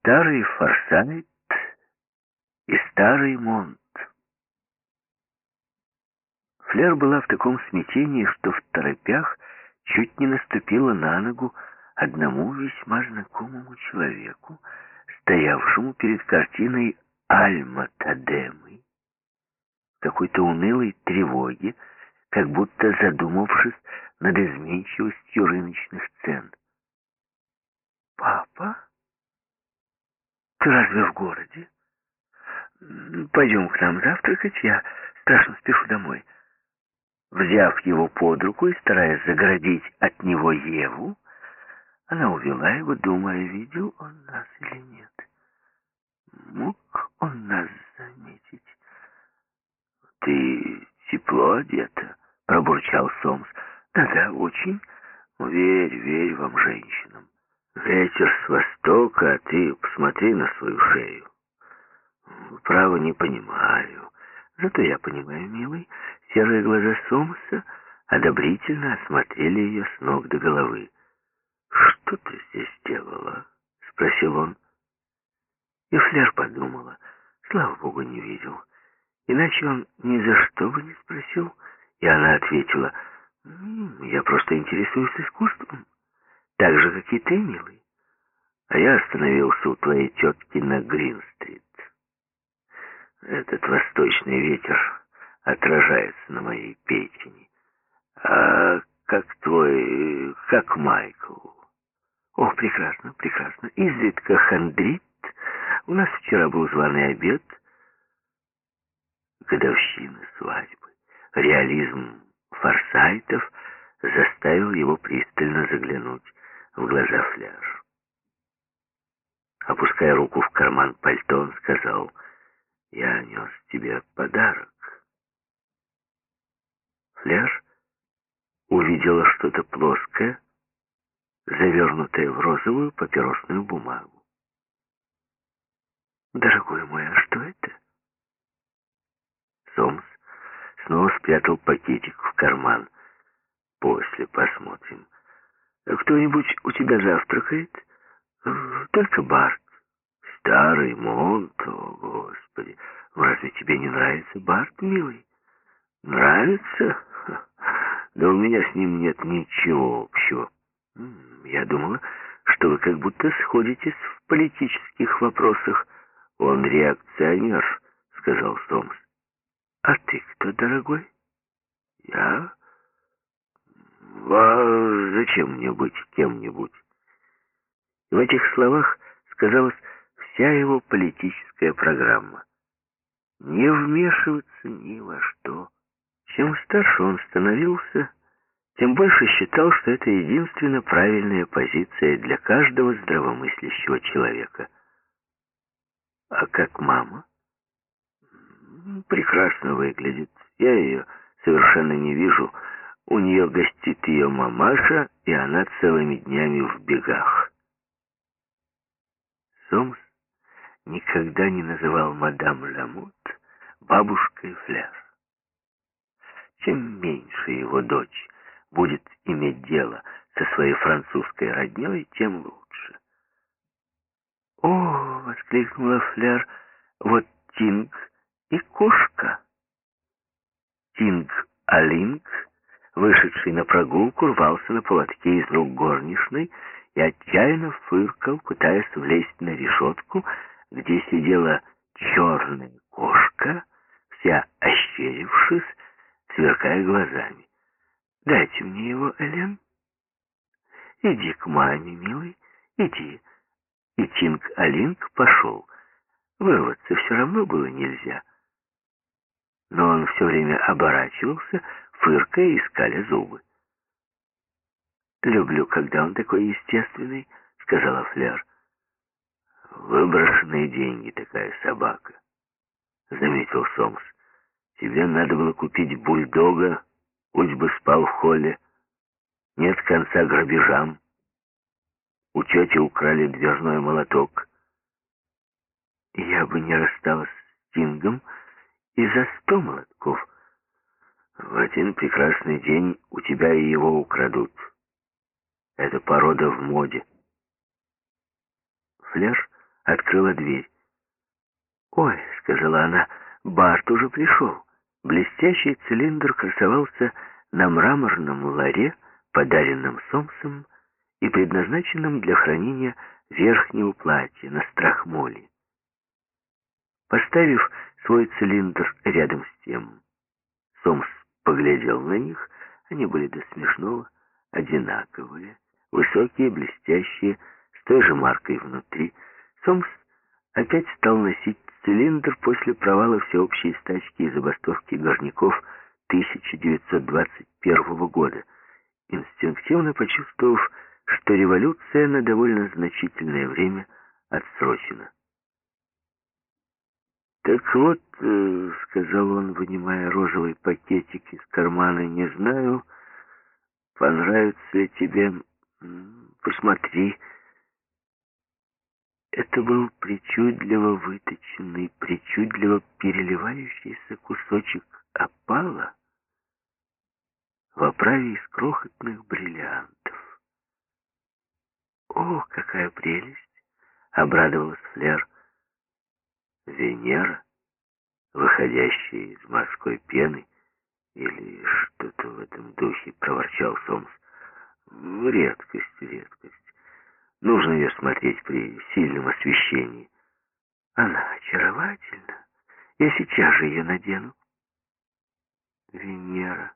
старый Форсайт и старый Монт. Флер была в таком смятении, что в торопях чуть не наступила на ногу одному весьма знакомому человеку, стоявшему перед картиной Альма Тадемы, какой-то унылой тревоги, как будто задумавшись над изменчивостью рыночных цен. «Папа? Ты разве в городе? Пойдем к нам завтракать, я страшно спешу домой». Взяв его под руку и стараясь загородить от него Еву, она увела его, думая, видел он нас или нет. Мог он нас заметить? «Ты тепло одета?» — пробурчал Сомс. «Да-да, очень. Верь, верь вам, женщинам. Ветер с востока, а ты посмотри на свою шею. Право не понимаю. Зато я понимаю, милый. Серые глаза Сомса одобрительно осмотрели ее с ног до головы. «Что ты здесь делала?» — спросил он. И Флер подумала, слава богу, не видел. Иначе он ни за что бы не спросил. И она ответила, «Я просто интересуюсь искусством, так же, как и ты, милый. А я остановился у твоей тетки на Грин-стрит. Этот восточный ветер отражается на моей печени. А как твой, как Майкл?» «О, прекрасно, прекрасно. Изредка хандрит. У нас вчера был званый обед. Годовщина свадьбы. Реализм форсайтов заставил его пристально заглянуть в глаза Фляж. Опуская руку в карман пальто, он сказал, «Я нес тебе подарок». Фляж увидела что-то плоское, завернутое в розовую папиросную бумагу. «Дорогой мой, а что это?» Сомс снова спрятал пакетик в карман. «После посмотрим. Кто-нибудь у тебя завтракает?» «Только Барт. Старый Монт, о, Господи! Разве тебе не нравится Барт, милый?» «Нравится? Да у меня с ним нет ничего общего». Я думала, что вы как будто сходитесь в политических вопросах. Он реакционер, сказал Сомс. А ты кто, дорогой? Я? Зачем мне быть кем-нибудь? В этих словах сказалась вся его политическая программа. Не вмешиваться ни во что. Чем старше он становился, тем больше считал, что это единственно правильная позиция для каждого здравомыслящего человека. А как мама? Прекрасно выглядит. Я ее совершенно не вижу. У нее гостит ее мамаша, и она целыми днями в бегах. Сомс никогда не называл мадам Ламут бабушкой Фляж. Чем меньше его дочь будет иметь дело со своей французской родней, тем лучше. «О!» — воскликнула Фляр. «Вот Тинг и кошка!» Тинг Алинг, вышедший на прогулку, рвался на поводке из рук горничной и отчаянно фыркал, пытаясь влезть на решетку, где сидела черная кошка, вся ощерившись, сверкая глазами. Дайте мне его, Элен. Иди к маме, милый, иди. И Тинг-Алинг пошел. Вырваться все равно было нельзя. Но он все время оборачивался, фыркая и искали зубы. «Люблю, когда он такой естественный», — сказала Флер. «Выброшенные деньги такая собака», — заметил Сомс. «Тебе надо было купить бульдога Пусть бы спал в холле. Нет конца грабежам. У тети украли дверной молоток. Я бы не рассталась с Тингом и за сто молотков. В один прекрасный день у тебя и его украдут. Это порода в моде. Флеш открыла дверь. «Ой», — сказала она, — «Барт уже пришел». Блестящий цилиндр красовался на мраморном ларе, подаренном Сомсом и предназначенном для хранения верхнего платья на страхмоле. Поставив свой цилиндр рядом с тем, Сомс поглядел на них, они были до смешного одинаковые, высокие, блестящие, с той же маркой внутри. Сомс опять стал носить цилиндр после провала всеобщей стачки и забастовки горняков 1921 года, инстинктивно почувствовав, что революция на довольно значительное время отсрочена. «Так вот», э, — сказал он, вынимая розовый пакетик из кармана, — «не знаю, понравится ли тебе. Посмотри». Это был причудливо выточенный, причудливо переливающийся кусочек опала в оправе из крохотных бриллиантов. «О, какая прелесть!» — обрадовалась Флер. Венера, выходящая из морской пены, или что-то в этом духе, проворчал Сомс. Редкость, редкость. Нужно ее смотреть при сильном освещении. Она очаровательна. Я сейчас же ее надену. Венера.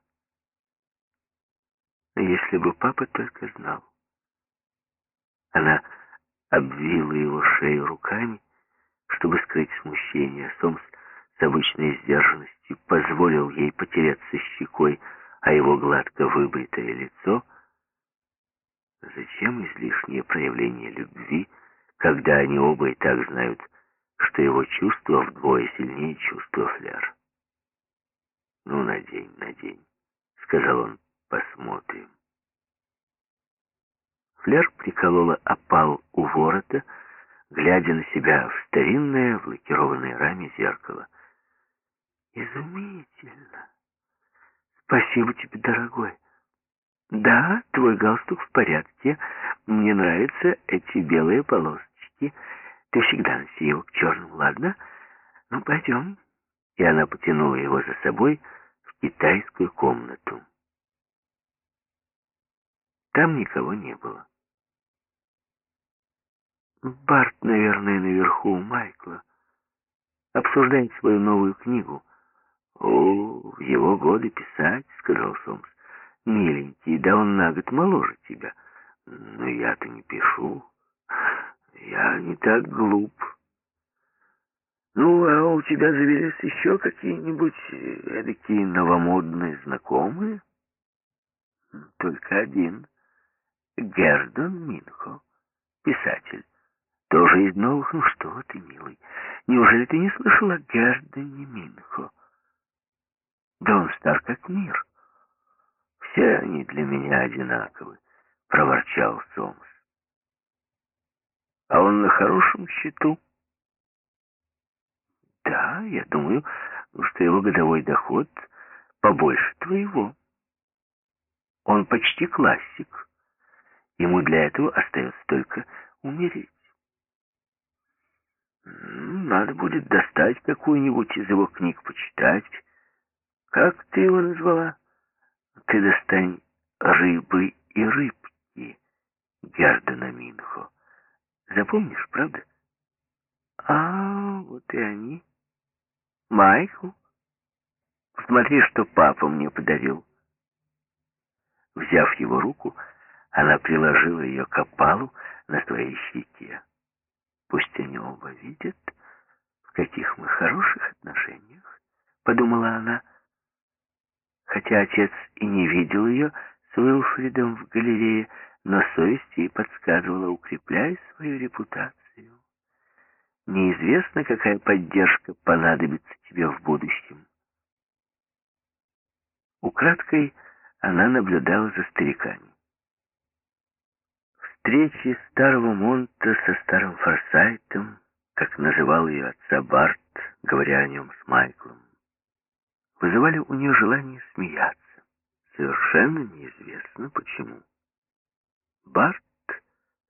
Если бы папа только знал. Она обвила его шею руками, чтобы скрыть смущение. Сомс с обычной сдержанностью позволил ей потеряться щекой, а его гладко выбритое лицо — Зачем излишнее проявление любви, когда они оба и так знают, что его чувство вдвое сильнее чувства Фляр? «Ну, надень, надень», — сказал он, — «посмотрим». Фляр приколола опал у ворота, глядя на себя в старинное в лакированной раме зеркало. «Изумительно! Спасибо тебе, дорогой!» «Да, твой галстук в порядке. Мне нравятся эти белые полосочки. Ты всегда носи его к черному, ладно? Ну, пойдем». И она потянула его за собой в китайскую комнату. Там никого не было. Барт, наверное, наверху у Майкла. Обсуждает свою новую книгу. «О, в его годы писать», — сказал Сомс. Миленький, да он на год моложе тебя. Но я-то не пишу. Я не так глуп. Ну, а у тебя завелись еще какие-нибудь такие новомодные знакомые? Только один. Гердон Минхо, писатель. Тоже из новых? Ну что ты, милый, неужели ты не слышал о Гердоне Минхо? Да он стар как мир. «Все они для меня одинаковы», — проворчал Сомс. «А он на хорошем счету?» «Да, я думаю, что его годовой доход побольше твоего. Он почти классик. Ему для этого остается только умереть. Надо будет достать какую-нибудь из его книг почитать. Как ты его назвала?» Ты достань рыбы и рыбки, Гердена Минхо. Запомнишь, правда? А, вот и они. Майкл, смотри, что папа мне подарил. Взяв его руку, она приложила ее к опалу на своей щеке. Пусть они оба видят, в каких мы хороших отношениях, подумала она. Хотя отец и не видел ее с Уилфридом в галерее, но совесть ей подсказывала, укрепляй свою репутацию. Неизвестно, какая поддержка понадобится тебе в будущем. Украдкой она наблюдала за стариками. Встречи старого Монта со старым Форсайтом, как называл ее отца Барт, говоря о нем с Майклом, вызывали у нее желание смеяться. Совершенно неизвестно почему. Барт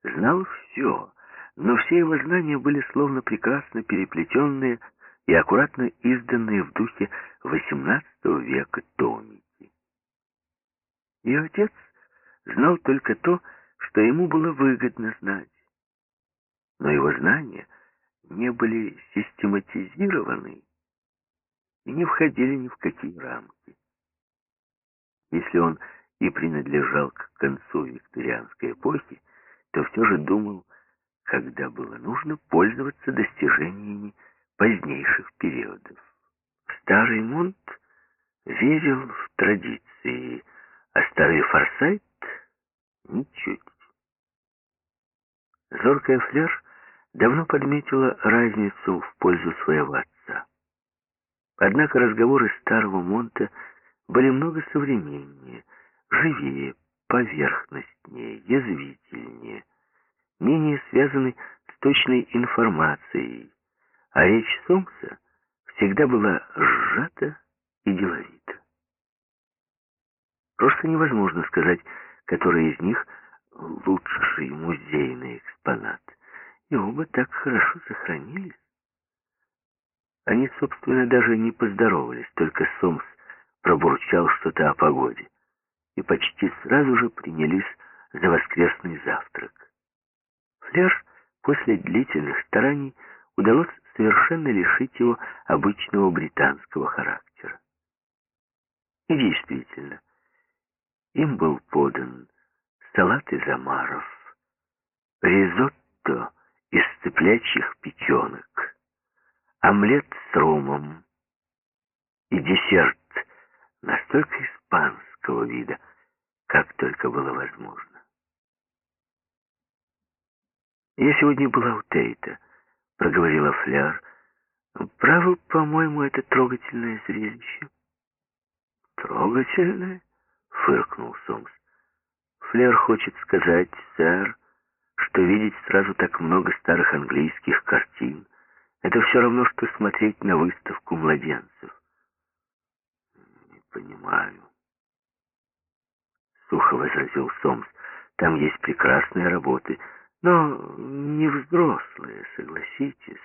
знал все, но все его знания были словно прекрасно переплетенные и аккуратно изданные в духе XVIII века томики. Ее отец знал только то, что ему было выгодно знать. Но его знания не были систематизированы и не входили ни в какие рамки. Если он и принадлежал к концу викторианской эпохи, то все же думал, когда было нужно пользоваться достижениями позднейших периодов. Старый Монт верил в традиции, а старый Форсайт — ничуть. Зоркая Фляж давно подметила разницу в пользу своего отца. Однако разговоры старого Монта были много современнее, живее, поверхностнее, язвительнее, менее связаны с точной информацией, а речь Сомса всегда была сжата и деловита. Просто невозможно сказать, который из них лучший музейный экспонат. И оба так хорошо сохранились. Они, собственно, даже не поздоровались, только Сомс пробурчал что-то о погоде. И почти сразу же принялись за воскресный завтрак. Фляж после длительных стараний удалось совершенно лишить его обычного британского характера. И действительно, им был подан салат из омаров, ризотто из цыплячьих печенок, омлет с ромом и десерт настолько испанского вида, как только было возможно. «Я сегодня была у Тейта», — проговорила Фляр. «Право, по-моему, это трогательное зрелище». «Трогательное?» — фыркнул Сомс. «Фляр хочет сказать, сэр, что видеть сразу так много старых английских картин — это все равно, что смотреть на выставку младенцев». «Не понимаю», — сухо возразил Сомс. «Там есть прекрасные работы». Но не взрослые, согласитесь.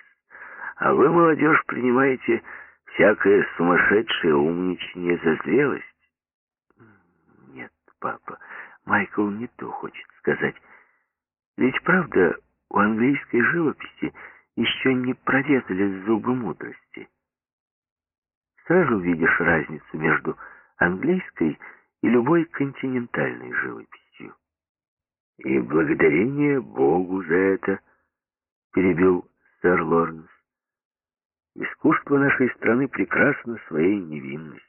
А вы, молодежь, принимаете всякое сумасшедшее умничание за зрелость. Нет, папа, Майкл не то хочет сказать. Ведь правда, у английской живописи еще не прорезали зубы мудрости. Сразу видишь разницу между английской и любой континентальной живописью. И благодарение Богу за это, перебил сэр Лоренс. Искусство нашей страны прекрасно своей невинностью.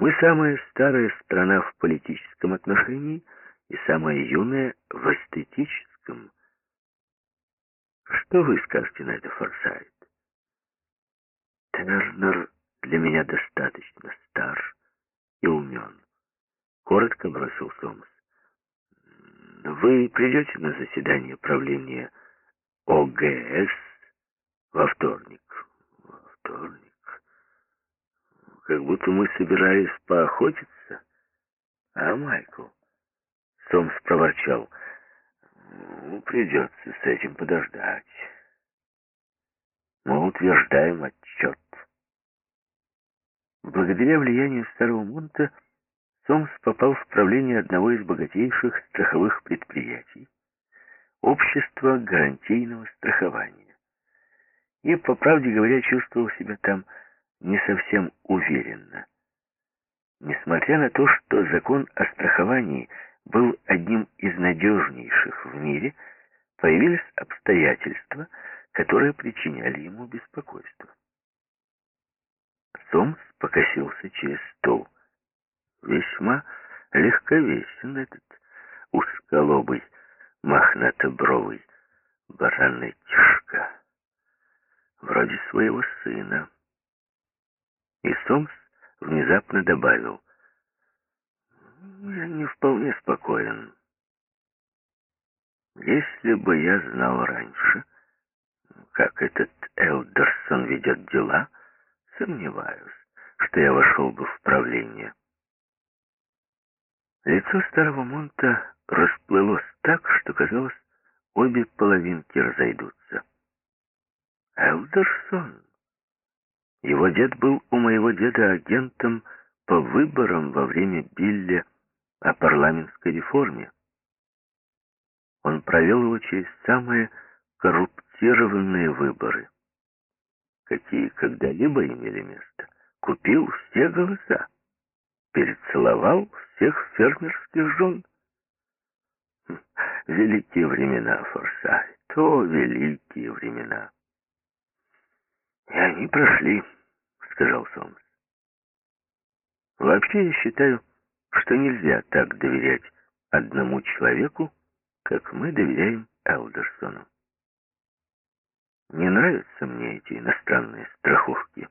Мы самая старая страна в политическом отношении и самая юная в эстетическом. Что вы скажете на это, Форсайт? Тернер для меня достаточно стар и умен. Коротко бросил Сомас. Вы придете на заседание правления ОГС во вторник? Во вторник? Как будто мы собирались поохотиться. А, Майкл? Сомс проворчал. Ну, придется с этим подождать. Мы утверждаем отчет. Благодаря влиянию Старого Монта Сомс попал в правление одного из богатейших страховых предприятий, общества гарантийного страхования. И, по правде говоря, чувствовал себя там не совсем уверенно. Несмотря на то, что закон о страховании был одним из надежнейших в мире, появились обстоятельства, которые причиняли ему беспокойство. Сомс покосился через стол – Весьма легковесен этот узколобый, мохнатобровый баранетишка. Вроде своего сына. И Сомс внезапно добавил. Я не вполне спокоен. Если бы я знал раньше, как этот Элдерсон ведет дела, сомневаюсь, что я вошел бы в правление. Лицо старого Монта расплылось так, что казалось, обе половинки разойдутся. Элдерсон. Его дед был у моего деда агентом по выборам во время Билли о парламентской реформе. Он провел его через самые коррумпированные выборы, какие когда-либо имели место. Купил все голоса, перецеловал всех фермерских жен. Хм, великие времена, Форсайт, то великие времена. И они прошли, сказал Сомс. Вообще я считаю, что нельзя так доверять одному человеку, как мы доверяем Элдерсону. Не нравятся мне эти иностранные страховки.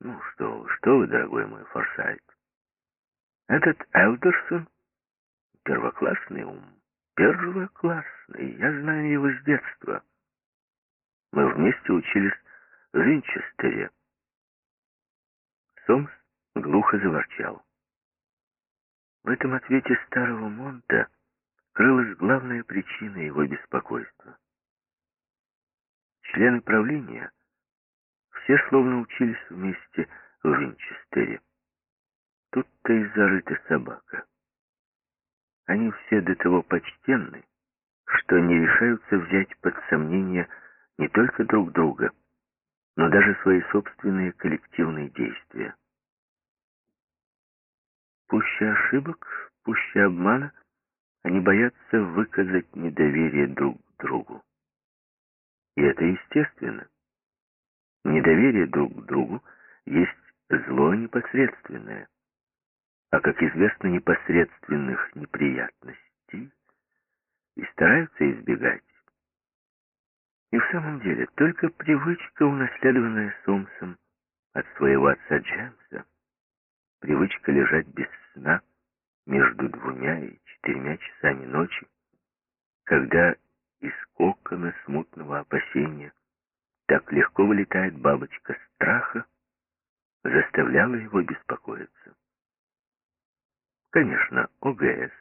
Ну что что вы, дорогой мой Форсайт. Этот Элдерсон — первоклассный ум. Первоклассный. Я знаю его с детства. Мы вместе учились Винчестере. Сомс глухо заворчал. В этом ответе старого Монта крылась главная причина его беспокойства. Члены правления все словно учились вместе в Винчестере. Тут-то и зарыта собака. Они все до того почтенны, что не решаются взять под сомнение не только друг друга, но даже свои собственные коллективные действия. Пуще ошибок, пуще обмана, они боятся выказать недоверие друг к другу. И это естественно. Недоверие друг к другу есть зло непосредственное. А, как известно, непосредственных неприятностей и стараются избегать. И в самом деле, только привычка, унаследованная Сомсом от своего отца Джемса, привычка лежать без сна между двумя и четырьмя часами ночи, когда из кокона смутного опасения так легко вылетает бабочка страха, заставляла его беспокоиться. Конечно, ОГС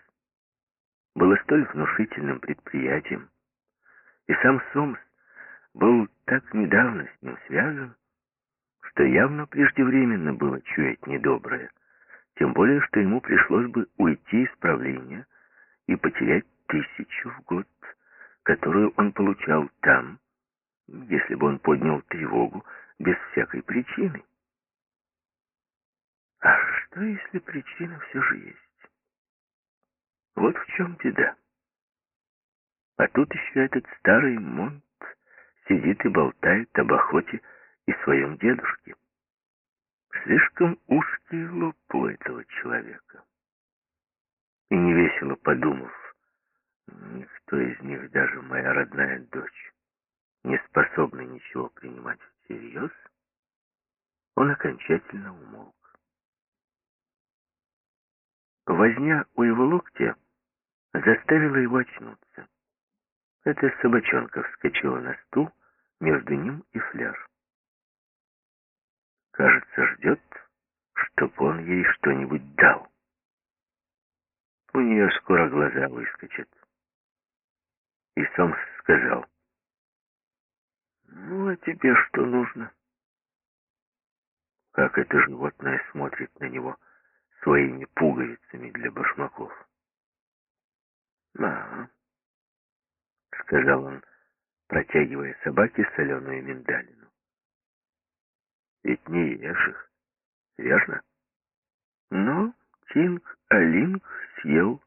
было столь внушительным предприятием, и сам Сомс был так недавно с ним связан, что явно преждевременно было чуять недоброе, тем более, что ему пришлось бы уйти из правления и потерять тысячу в год, которую он получал там, если бы он поднял тревогу без всякой причины. А что, если причина все же есть? Вот в чем беда. А тут еще этот старый Монт сидит и болтает об охоте и своем дедушке. Слишком узкий лоб у этого человека. И невесело подумав, никто из них, даже моя родная дочь, не способны ничего принимать всерьез, он окончательно умолк. Возня у его локтя заставила его очнуться. Эта собачонка вскочила на стул между ним и фляж. Кажется, ждет, чтоб он ей что-нибудь дал. У нее скоро глаза выскочат. И Сомс сказал, «Ну, а тебе что нужно?» Как это животное смотрит на него своими пуговицами для башмаков. «Ага», — сказал он, протягивая собаке соленую миндалину. «Ведь не ешь их, верно?» Но Тинг Алинг съел.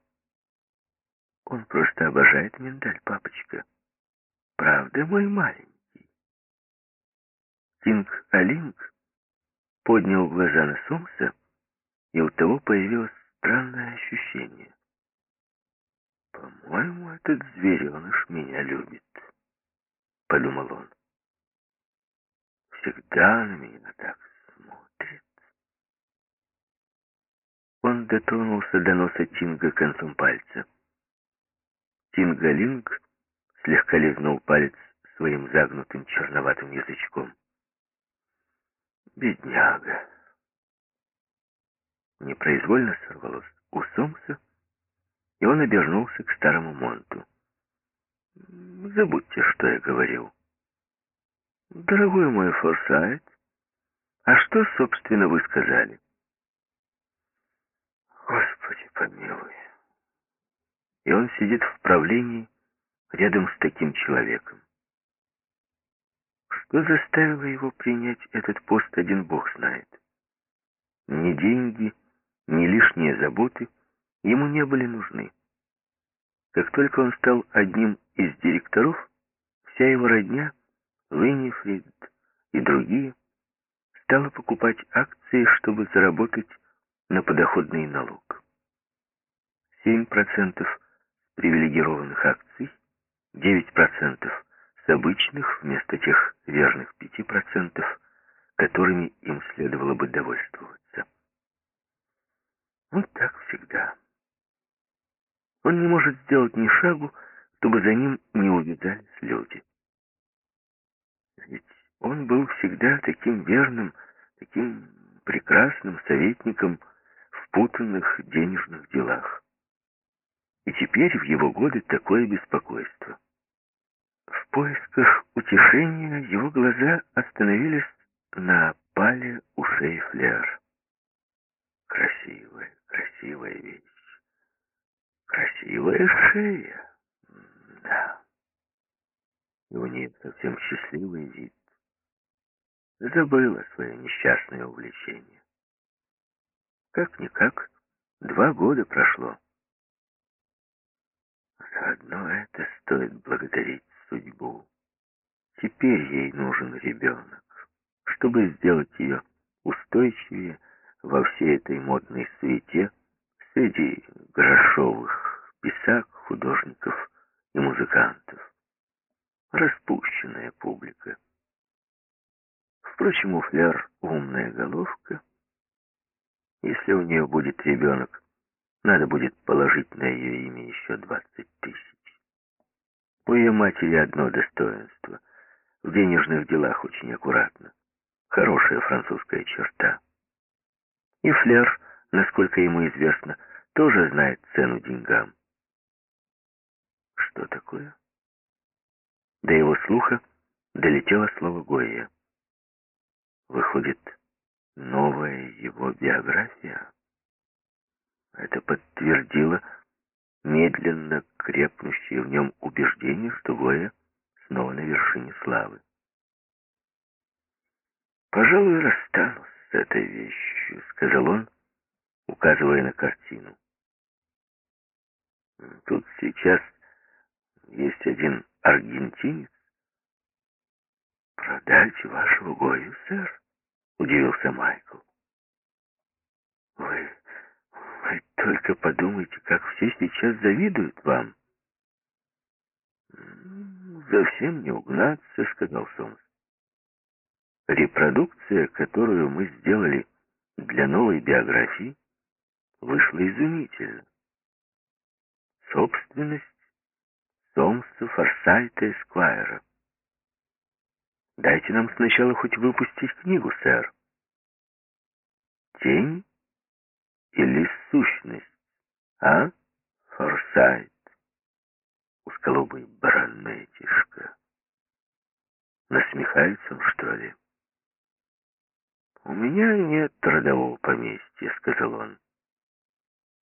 Он просто обожает миндаль, папочка. Правда, мой маленький? Тинг Алинг поднял глаза на Сомса, и у того появилось странное ощущение. «По-моему, этот звереныш меня любит», — подумал он. «Всегда на меня так смотрит». Он дотронулся до носа Тинга концом пальца. Тингалинг слегка лизнул палец своим загнутым черноватым язычком. «Бедняга!» Непроизвольно сорвалось у Сомса, и он обернулся к старому Монту. Забудьте, что я говорил. Дорогой мой Форсайт, а что, собственно, вы сказали? Господи, помилуй. И он сидит в правлении рядом с таким человеком. Что заставило его принять этот пост, один бог знает. Ни деньги, ни лишние заботы ему не были нужны. Как только он стал одним из директоров, вся его родня, Виннифрид и другие, стала покупать акции, чтобы заработать на подоходный налог. 7% привилегированных акций, 9% с обычных вместо тех верных 5%, которыми им следовало бы довольствоваться. Вот так всегда. Он не может сделать ни шагу, чтобы за ним не увидались люди. Ведь он был всегда таким верным, таким прекрасным советником в путанных денежных делах. И теперь в его годы такое беспокойство. В поисках утешения его глаза остановились на пале ушей флер. Красивая, красивая вещь. Красивая шея. Да. И у нее совсем счастливый вид. Забыла свое несчастное увлечение. Как-никак, два года прошло. Заодно это стоит благодарить судьбу. Теперь ей нужен ребенок, чтобы сделать ее устойчивее во всей этой модной суете среди грошовых писак, художников и музыкантов. Распущенная публика. Впрочем, у Фляр умная головка. Если у нее будет ребенок, надо будет положить на ее имя еще двадцать тысяч. У ее матери одно достоинство. В денежных делах очень аккуратно. Хорошая французская черта. И Флер, насколько ему известно, тоже знает цену деньгам. Что такое? До его слуха долетело слово Гойя. Выходит, новая его биография? Это подтвердило медленно крепнущее в нем убеждение, что Гоя снова на вершине славы. «Пожалуй, расстанусь с этой вещью», — сказал он, указывая на картину. «Тут сейчас есть один аргентинец». «Продать вашего Гою, сэр?» — удивился Майкл. «Вы вы только подумайте, как все сейчас завидуют вам. «Совсем не угнаться», — сказал Сомс. Репродукция, которую мы сделали для новой биографии, вышла изумительно. Собственность Сомса Форсайта Эсквайра. Дайте нам сначала хоть выпустить книгу, сэр. Тень или сущность, а, Форсайт? Узколобый баранетишка. Насмехается он, что ли? «У меня нет родового поместья», — сказал он.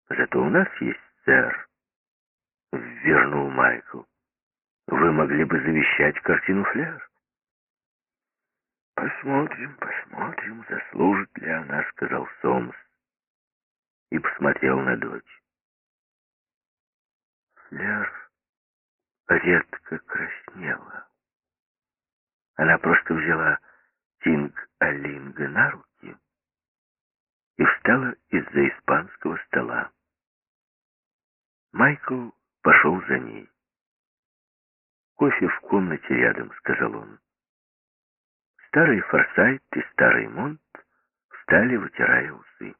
«Зато у нас есть сэр», — вернул Майкл. «Вы могли бы завещать картину Фляж?» «Посмотрим, посмотрим, заслужит ли она», — сказал Сомс и посмотрел на дочь. Флер редко краснела. Она просто взяла Тинг Алинга на руки и встала из-за испанского стола. Майкл пошел за ней. «Кофе в комнате рядом», — сказал он. Старый Форсайт и старый Монт встали, вытирая усы.